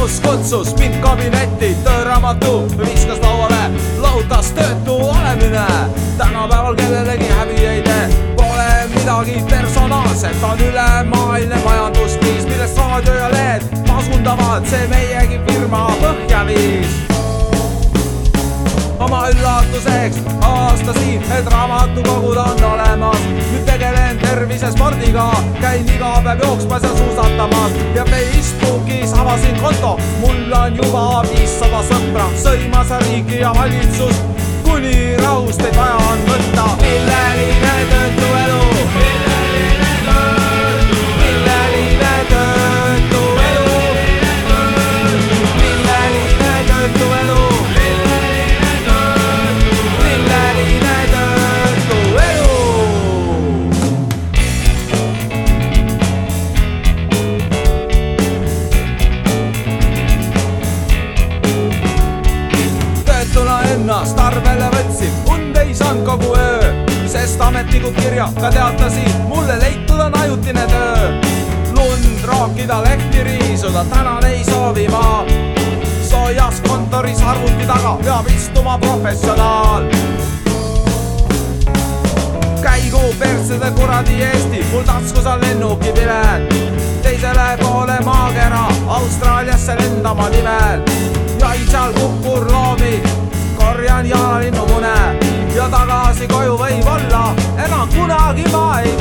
kutsus mind kabinetti, tööraamatu viskas lauale, lahutas töötu olemine. tänapäeval kellelegi häbi ei tee, pole midagi personaalset, on ülemaailmne majanduskriis, millest raadio ja lehed pasundavad, see meiegi firma põhja viis oma üllatuseks avastasin, et raamatukogud on olemas. nüüd tegelen tervisespordiga, käin iga päev jooksmas ja suusatamas. Ja Facebookis avasin konto. mul on juba viissada sõpra, sõimas riiki ja valitsust, kuni rahusteid vaja on võtta. Ennast arvele võtsin, und ei saanud kogu öö, sest ametnikud kirjaga teatasid, mulle leitud on ajutine töö. lund rookida, lehti riisuda, tänan ei soovi ma. soojas kontoris arvuti taga peab istuma professionaal. käigu perssede kuradi Eesti, mul taskus on lennukipilet. teisele poole maakera, Austraaliasse lendama nimel. vana linnukune ja tagasi koju võib-olla enam kunagi ma ei